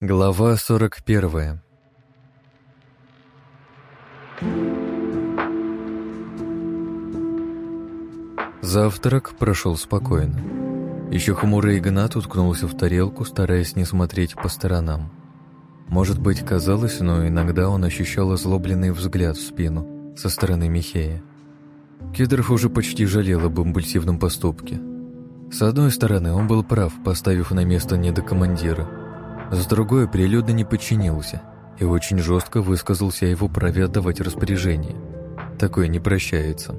Глава 41 Завтрак прошел спокойно. Еще хмурый Игнат уткнулся в тарелку, стараясь не смотреть по сторонам. Может быть, казалось, но иногда он ощущал озлобленный взгляд в спину со стороны Михея. Кедров уже почти жалел об импульсивном поступке. С одной стороны, он был прав, поставив на место недокомандира. С другой, прилюдно не подчинился и очень жестко высказался о его праве отдавать распоряжение. Такое не прощается.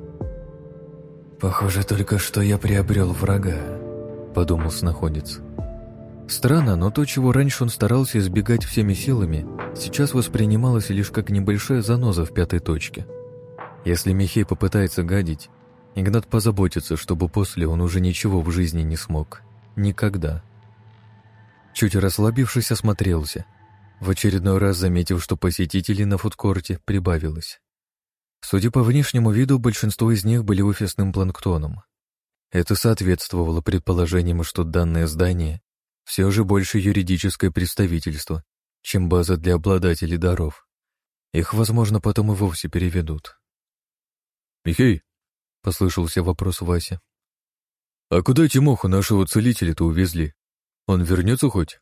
«Похоже только, что я приобрел врага», — подумал снаходец. Странно, но то, чего раньше он старался избегать всеми силами, сейчас воспринималось лишь как небольшая заноза в пятой точке. Если Михей попытается гадить, Игнат позаботится, чтобы после он уже ничего в жизни не смог. Никогда. Чуть расслабившись, осмотрелся, в очередной раз заметив, что посетителей на фудкорте прибавилось. Судя по внешнему виду, большинство из них были офисным планктоном. Это соответствовало предположениям, что данное здание все же больше юридическое представительство, чем база для обладателей даров. Их, возможно, потом и вовсе переведут. «Михей!» — послышался вопрос Васи. «А куда Тимоху нашего целителя-то увезли? Он вернется хоть?»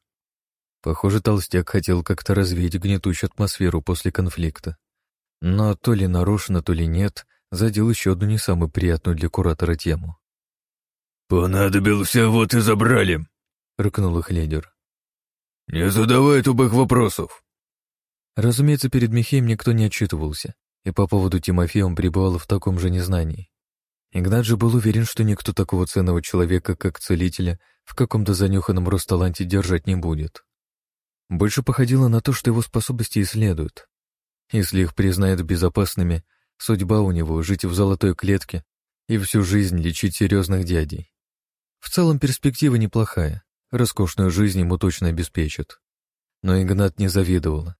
Похоже, толстяк хотел как-то развеять гнетущую атмосферу после конфликта. Но то ли нарушено, то ли нет, задел еще одну не самую приятную для куратора тему. «Понадобился, вот и забрали», — рыкнул их лидер. «Не задавай тупых вопросов». Разумеется, перед Михеем никто не отчитывался, и по поводу Тимофея он пребывал в таком же незнании. Игнат же был уверен, что никто такого ценного человека, как целителя, в каком-то занюханном Росталанте держать не будет. Больше походило на то, что его способности исследуют, если их признают безопасными, судьба у него — жить в золотой клетке и всю жизнь лечить серьезных дядей. В целом перспектива неплохая, роскошную жизнь ему точно обеспечат. Но Игнат не завидовал,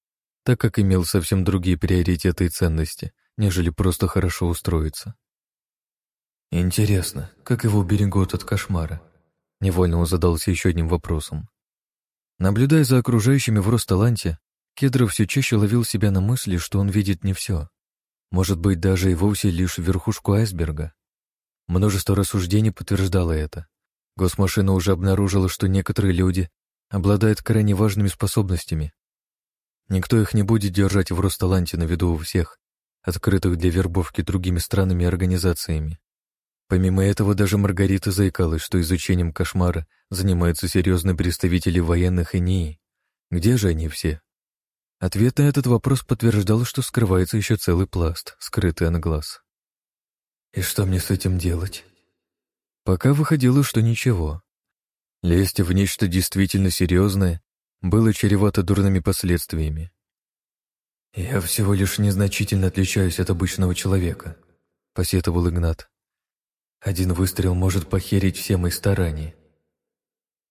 так как имел совсем другие приоритеты и ценности, нежели просто хорошо устроиться. Интересно, как его берегут от кошмара? Невольно он задался еще одним вопросом. Наблюдая за окружающими в Росталанте, Кедров все чаще ловил себя на мысли, что он видит не все. Может быть, даже и вовсе лишь верхушку айсберга. Множество рассуждений подтверждало это. Госмашина уже обнаружила, что некоторые люди обладают крайне важными способностями. Никто их не будет держать в Росталанте на виду у всех, открытых для вербовки другими странами и организациями. Помимо этого, даже Маргарита заикалась, что изучением кошмара занимаются серьезные представители военных и НИИ. Где же они все? Ответ на этот вопрос подтверждал, что скрывается еще целый пласт, скрытый на глаз. «И что мне с этим делать?» Пока выходило, что ничего. Лезть в нечто действительно серьезное было чревато дурными последствиями. «Я всего лишь незначительно отличаюсь от обычного человека», — посетовал Игнат. «Один выстрел может похерить все мои старания.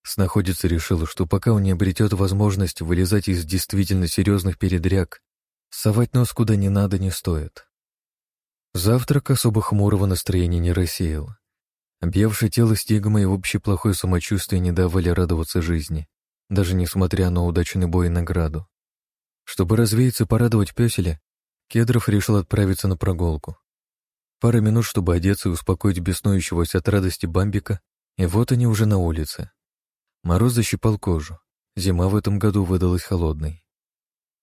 Снаходец решил, что пока он не обретет возможность вылезать из действительно серьезных передряг, совать нос куда не надо не стоит. Завтрак особо хмурого настроения не рассеял. Объявшее тело стигма и общее плохое самочувствие не давали радоваться жизни, даже несмотря на удачный бой и награду. Чтобы развеяться и порадовать пёселя, Кедров решил отправиться на прогулку. Пара минут, чтобы одеться и успокоить беснующегося от радости Бамбика, и вот они уже на улице. Мороз защипал кожу. Зима в этом году выдалась холодной.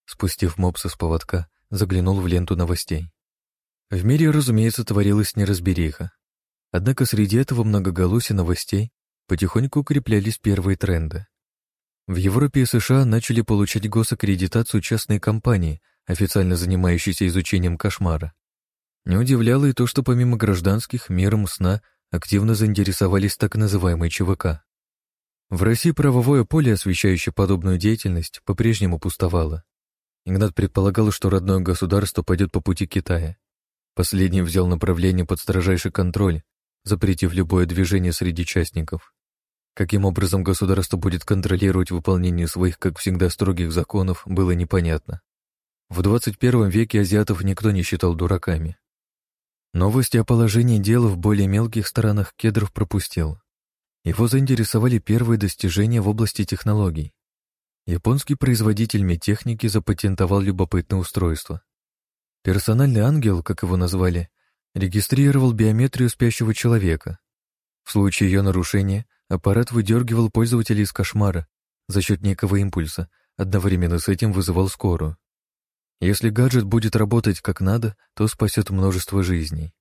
Спустив мопса с поводка, заглянул в ленту новостей. В мире, разумеется, творилась неразбериха. Однако среди этого многоголосия новостей потихоньку укреплялись первые тренды. В Европе и США начали получать госаккредитацию частные компании, официально занимающиеся изучением кошмара. Не удивляло и то, что помимо гражданских, миром сна активно заинтересовались так называемые ЧВК. В России правовое поле, освещающее подобную деятельность, по-прежнему пустовало. Игнат предполагал, что родное государство пойдет по пути Китая. Последний взял направление под строжайший контроль, запретив любое движение среди частников. Каким образом государство будет контролировать выполнение своих, как всегда, строгих законов, было непонятно. В 21 веке азиатов никто не считал дураками. Новости о положении дел в более мелких странах Кедров пропустил. Его заинтересовали первые достижения в области технологий. Японский производитель медтехники запатентовал любопытное устройство. Персональный ангел, как его назвали, регистрировал биометрию спящего человека. В случае ее нарушения аппарат выдергивал пользователя из кошмара за счет некого импульса, одновременно с этим вызывал скорую. Если гаджет будет работать как надо, то спасет множество жизней.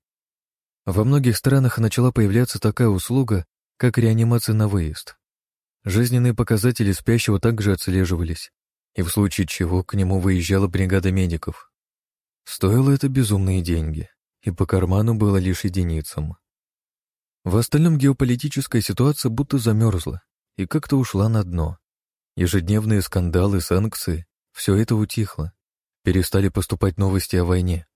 Во многих странах начала появляться такая услуга, как реанимация на выезд. Жизненные показатели спящего также отслеживались, и в случае чего к нему выезжала бригада медиков. Стоило это безумные деньги, и по карману было лишь единицам. В остальном геополитическая ситуация будто замерзла и как-то ушла на дно. Ежедневные скандалы, санкции — все это утихло. Перестали поступать новости о войне.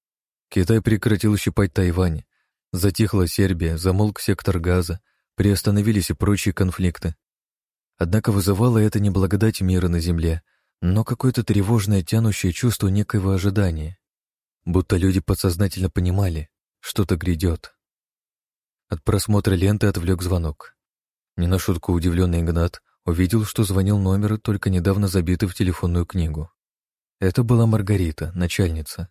Китай прекратил щипать Тайвань. Затихла Сербия, замолк сектор газа, приостановились и прочие конфликты. Однако вызывало это не благодать мира на земле, но какое-то тревожное тянущее чувство некоего ожидания. Будто люди подсознательно понимали, что-то грядет. От просмотра ленты отвлек звонок. Не на шутку удивленный Игнат увидел, что звонил номер, только недавно забитый в телефонную книгу. Это была Маргарита, начальница.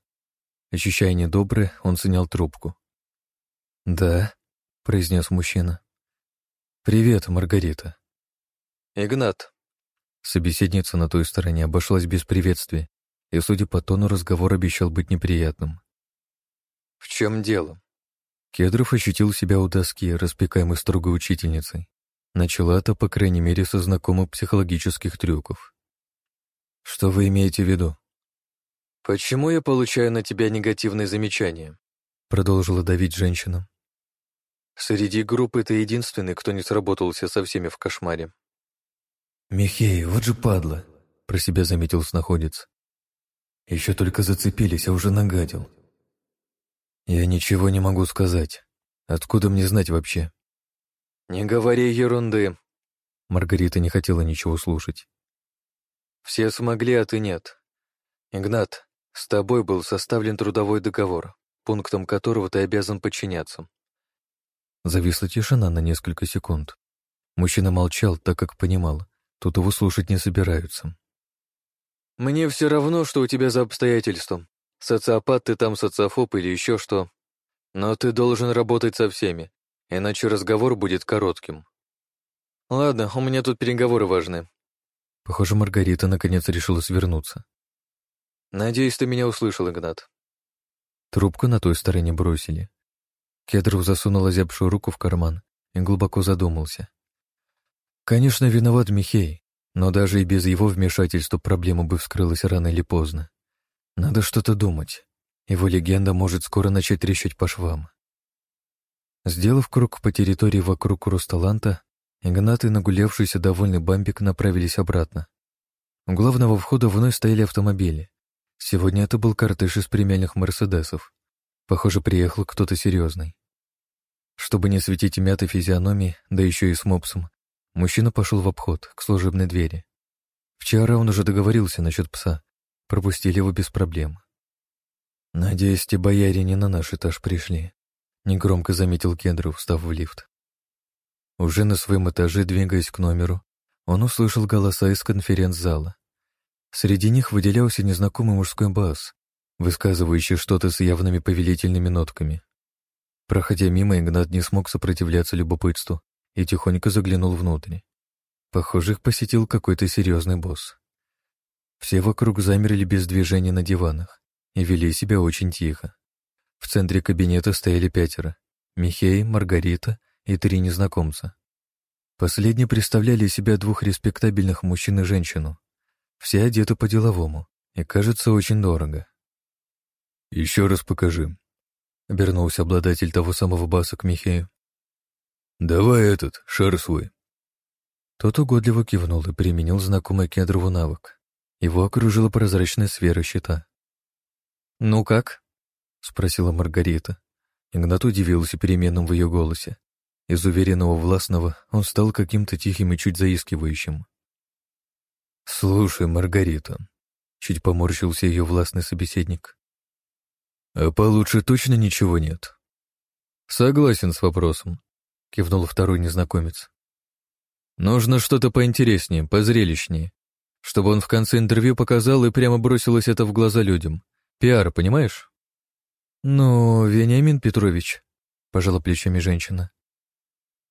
Ощущая недоброе, он снял трубку. «Да», — произнес мужчина. «Привет, Маргарита». «Игнат». Собеседница на той стороне обошлась без приветствия, и, судя по тону, разговор обещал быть неприятным. «В чем дело?» Кедров ощутил себя у доски, распекаемой строгой учительницей. Начала-то, по крайней мере, со знакомых психологических трюков. «Что вы имеете в виду?» «Почему я получаю на тебя негативные замечания?» Продолжила давить женщина. «Среди группы ты единственный, кто не сработался со всеми в кошмаре». «Михей, вот же падла!» Про себя заметил снаходец. «Еще только зацепились, а уже нагадил». «Я ничего не могу сказать. Откуда мне знать вообще?» «Не говори ерунды». Маргарита не хотела ничего слушать. «Все смогли, а ты нет. Игнат, с тобой был составлен трудовой договор, пунктом которого ты обязан подчиняться. Зависла тишина на несколько секунд. Мужчина молчал, так как понимал, тут его слушать не собираются. «Мне все равно, что у тебя за обстоятельства. Социопат ты там, социофоб или еще что. Но ты должен работать со всеми, иначе разговор будет коротким. Ладно, у меня тут переговоры важные». Похоже, Маргарита наконец решила свернуться. «Надеюсь, ты меня услышал, Игнат». Трубку на той стороне бросили. Кедров засунул озябшую руку в карман и глубоко задумался. Конечно, виноват Михей, но даже и без его вмешательства проблема бы вскрылась рано или поздно. Надо что-то думать. Его легенда может скоро начать трещать по швам. Сделав круг по территории вокруг Русталанта, Игнат и нагулявшийся довольный бамбик направились обратно. У главного входа вновь стояли автомобили. Сегодня это был кортеж из премиальных «Мерседесов». Похоже, приехал кто-то серьезный. Чтобы не светить мятой физиономии, да еще и с мопсом, мужчина пошел в обход, к служебной двери. Вчера он уже договорился насчет пса. Пропустили его без проблем. «Надеюсь, те бояре не на наш этаж пришли», — негромко заметил Кендров, встав в лифт. Уже на своем этаже, двигаясь к номеру, он услышал голоса из конференц-зала. Среди них выделялся незнакомый мужской бас, высказывающий что-то с явными повелительными нотками. Проходя мимо, Игнат не смог сопротивляться любопытству и тихонько заглянул внутрь. Похоже, их посетил какой-то серьезный босс. Все вокруг замерли без движения на диванах и вели себя очень тихо. В центре кабинета стояли пятеро — Михей, Маргарита и три незнакомца. Последние представляли из себя двух респектабельных мужчин и женщину, все одеты по-деловому и, кажется, очень дорого. «Еще раз покажи», — обернулся обладатель того самого баса к Михею. «Давай этот, шар свой». Тот угодливо кивнул и применил знакомый кедрову навык. Его окружила прозрачная сфера щита. «Ну как?» — спросила Маргарита. Игнат удивился переменам в ее голосе. Из уверенного властного он стал каким-то тихим и чуть заискивающим. «Слушай, Маргарита», — чуть поморщился ее властный собеседник. «А получше точно ничего нет?» «Согласен с вопросом», — кивнул второй незнакомец. «Нужно что-то поинтереснее, позрелищнее. Чтобы он в конце интервью показал и прямо бросилось это в глаза людям. Пиар, понимаешь? Ну, Вениамин Петрович, пожала плечами женщина.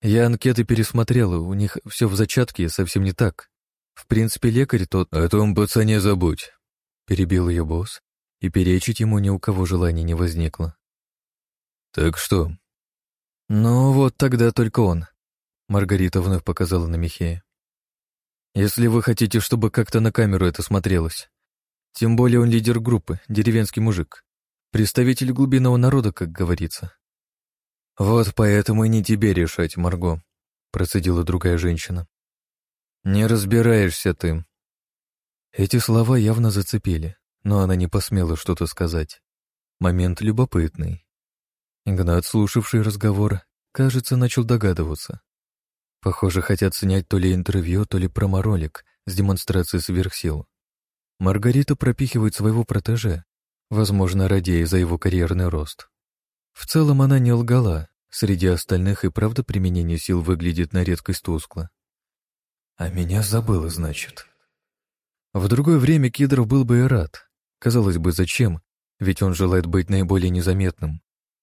Я анкеты пересмотрела, у них все в зачатке, совсем не так. В принципе, лекарь тот... О том пацане забудь, перебил ее босс, и перечить ему ни у кого желания не возникло. Так что? Ну вот тогда только он. Маргарита вновь показала на Михея. Если вы хотите, чтобы как-то на камеру это смотрелось. Тем более он лидер группы, деревенский мужик. Представитель глубинного народа, как говорится. Вот поэтому и не тебе решать, Марго, процедила другая женщина. Не разбираешься ты. Эти слова явно зацепили, но она не посмела что-то сказать. Момент любопытный. Игнат, слушавший разговор, кажется, начал догадываться. Похоже, хотят снять то ли интервью, то ли проморолик с демонстрацией сверхсил. Маргарита пропихивает своего протеже, возможно, радея за его карьерный рост. В целом она не лгала, среди остальных и правда применение сил выглядит на редкость тускло. А меня забыла, значит. В другое время Кидров был бы и рад. Казалось бы, зачем? Ведь он желает быть наиболее незаметным.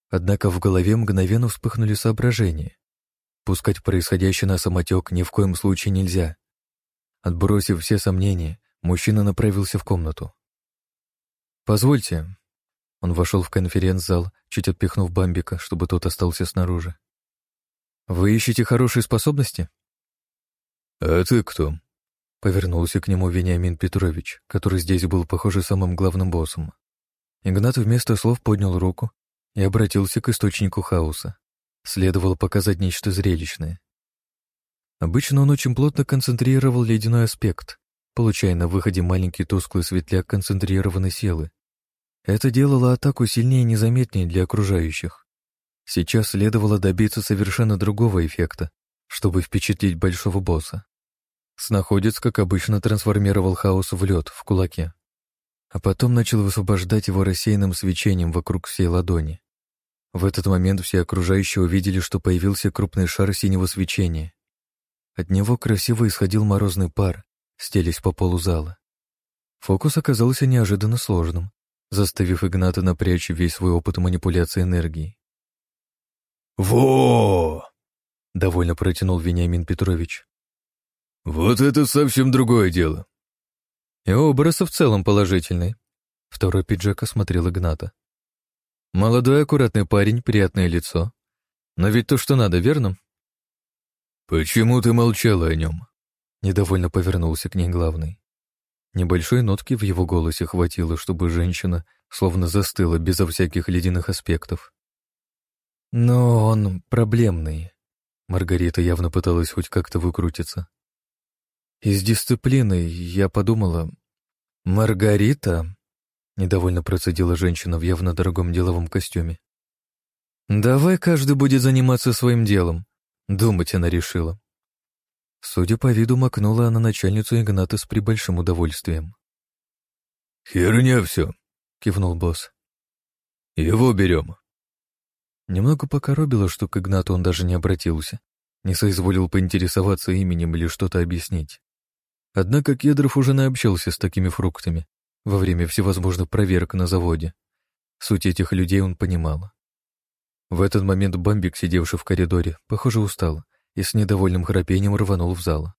Однако в голове мгновенно вспыхнули соображения. Пускать происходящее на самотек ни в коем случае нельзя. Отбросив все сомнения, мужчина направился в комнату. «Позвольте». Он вошел в конференц-зал, чуть отпихнув Бамбика, чтобы тот остался снаружи. «Вы ищете хорошие способности?» «А ты кто?» Повернулся к нему Вениамин Петрович, который здесь был, похоже, самым главным боссом. Игнат вместо слов поднял руку и обратился к источнику хаоса. Следовало показать нечто зрелищное. Обычно он очень плотно концентрировал ледяной аспект, получая на выходе маленький тусклый светляк концентрированной силы. Это делало атаку сильнее и незаметнее для окружающих. Сейчас следовало добиться совершенно другого эффекта, чтобы впечатлить большого босса. Снаходец, как обычно, трансформировал хаос в лед в кулаке, а потом начал высвобождать его рассеянным свечением вокруг всей ладони. В этот момент все окружающие увидели, что появился крупный шар синего свечения. От него красиво исходил морозный пар, стелясь по полу зала. Фокус оказался неожиданно сложным, заставив Игната напрячь весь свой опыт манипуляции энергией. «Во!» — довольно протянул Вениамин Петрович. «Вот это совсем другое дело». И образ в целом положительный. Второй пиджак осмотрел Игната. Молодой аккуратный парень, приятное лицо. Но ведь то, что надо, верно? «Почему ты молчала о нем?» Недовольно повернулся к ней главный. Небольшой нотки в его голосе хватило, чтобы женщина словно застыла безо всяких ледяных аспектов. Но он проблемный. Маргарита явно пыталась хоть как-то выкрутиться. Из дисциплины я подумала... Маргарита? Недовольно процедила женщина в явно дорогом деловом костюме. «Давай каждый будет заниматься своим делом», — думать она решила. Судя по виду, макнула она начальницу Игната с прибольшим удовольствием. «Херня все», — кивнул босс. «Его берем». Немного покоробило, что к Игнату он даже не обратился, не соизволил поинтересоваться именем или что-то объяснить. Однако Кедров уже наобщался с такими фруктами, во время всевозможных проверок на заводе. Суть этих людей он понимал. В этот момент Бамбик, сидевший в коридоре, похоже, устал и с недовольным храпением рванул в зал.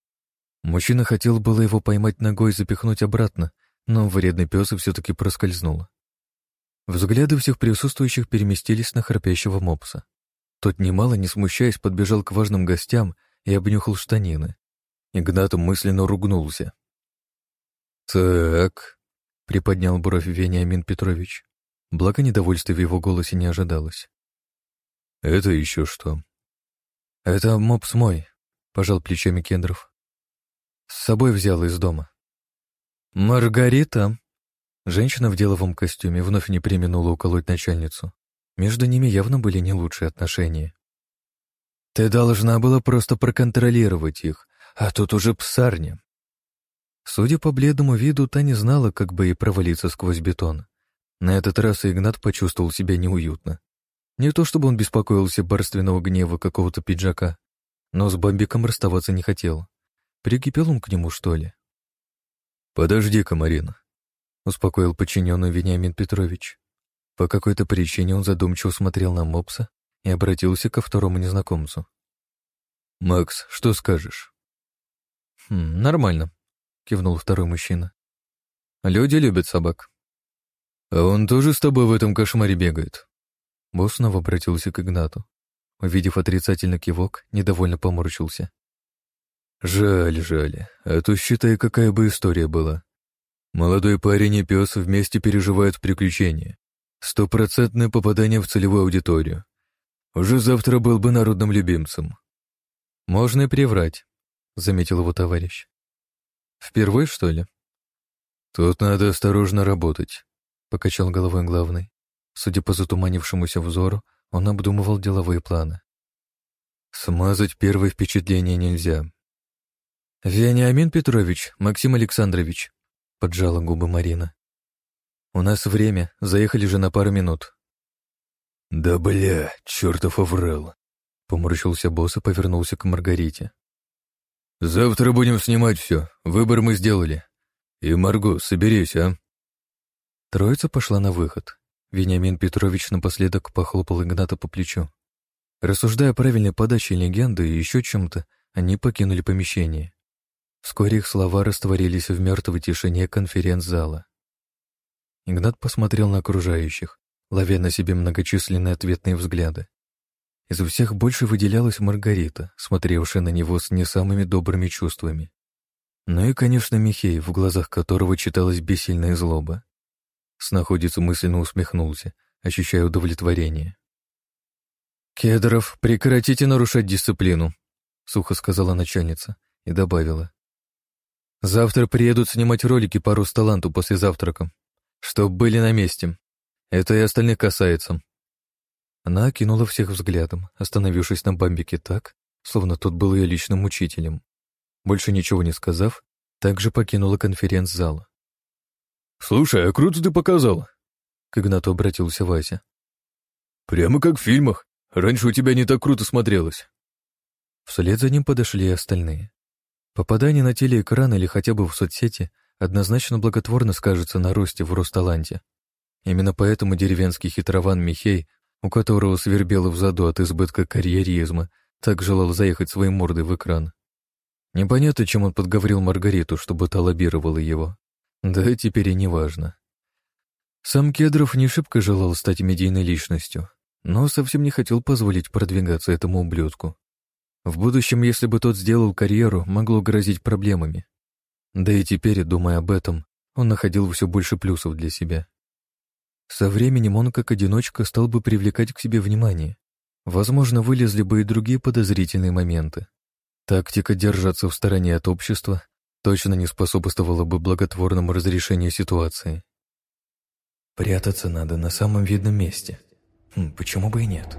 Мужчина хотел было его поймать ногой и запихнуть обратно, но вредный пес все-таки проскользнул. Взгляды всех присутствующих переместились на храпящего мопса. Тот, немало не смущаясь, подбежал к важным гостям и обнюхал штанины. Игнат мысленно ругнулся. «Так», Приподнял бровь Вениамин Петрович. Благо недовольствия в его голосе не ожидалось. «Это еще что?» «Это мопс мой», — пожал плечами Кендров. «С собой взял из дома». «Маргарита!» Женщина в деловом костюме вновь не применула уколоть начальницу. Между ними явно были не лучшие отношения. «Ты должна была просто проконтролировать их, а тут уже псарня. Судя по бледному виду, та не знала, как бы ей провалиться сквозь бетон. На этот раз Игнат почувствовал себя неуютно. Не то чтобы он беспокоился барственного гнева какого-то пиджака, но с бомбиком расставаться не хотел. Прикипел он к нему, что ли? «Подожди-ка, Марина», — успокоил подчиненный Вениамин Петрович. По какой-то причине он задумчиво смотрел на мопса и обратился ко второму незнакомцу. «Макс, что скажешь?» «Хм, «Нормально», — кивнул второй мужчина. «Люди любят собак». «А он тоже с тобой в этом кошмаре бегает?» Босс снова обратился к Игнату. Увидев отрицательный кивок, недовольно поморщился. «Жаль, жаль. А то считай, какая бы история была. Молодой парень и пес вместе переживают приключения. Стопроцентное попадание в целевую аудиторию. Уже завтра был бы народным любимцем». «Можно и приврать», — заметил его товарищ. «Впервые, что ли?» «Тут надо осторожно работать», — покачал головой главный. Судя по затуманившемуся взору, он обдумывал деловые планы. «Смазать первое впечатление нельзя». «Вениамин Петрович, Максим Александрович», — поджала губы Марина. «У нас время, заехали же на пару минут». «Да бля, чертов оврал», — поморщился босс и повернулся к Маргарите. «Завтра будем снимать все, выбор мы сделали. И, Марго, соберись, а?» Троица пошла на выход. Вениамин Петрович напоследок похлопал Игната по плечу. Рассуждая о правильной подаче легенды и еще чем-то, они покинули помещение. Вскоре их слова растворились в мертвой тишине конференц-зала. Игнат посмотрел на окружающих, ловя на себе многочисленные ответные взгляды. Из всех больше выделялась Маргарита, смотревшая на него с не самыми добрыми чувствами. Ну и, конечно, Михей, в глазах которого читалась бессильная злоба. Снаходец мысленно усмехнулся, ощущая удовлетворение. «Кедров, прекратите нарушать дисциплину», — сухо сказала начальница и добавила. «Завтра приедут снимать ролики по Русталанту после завтрака, чтоб были на месте. Это и остальных касается». Она окинула всех взглядом, остановившись на бамбике так, словно тот был ее личным учителем. Больше ничего не сказав, также покинула конференц-зал. «Слушай, а круто ты показал!» К Игнату обратился Вася. «Прямо как в фильмах. Раньше у тебя не так круто смотрелось». Вслед за ним подошли и остальные. Попадание на телеэкран или хотя бы в соцсети однозначно благотворно скажется на росте в Росталанте. Именно поэтому деревенский хитрован Михей, у которого свербело взаду от избытка карьеризма, так желал заехать своей мордой в экран. Непонятно, чем он подговорил Маргариту, чтобы та лоббировала его. Да теперь и не важно. Сам Кедров не шибко желал стать медийной личностью, но совсем не хотел позволить продвигаться этому ублюдку. В будущем, если бы тот сделал карьеру, могло грозить проблемами. Да и теперь, думая об этом, он находил все больше плюсов для себя. Со временем он, как одиночка, стал бы привлекать к себе внимание. Возможно, вылезли бы и другие подозрительные моменты. Тактика держаться в стороне от общества точно не способствовало бы благотворному разрешению ситуации. Прятаться надо на самом видном месте. Хм, почему бы и нет?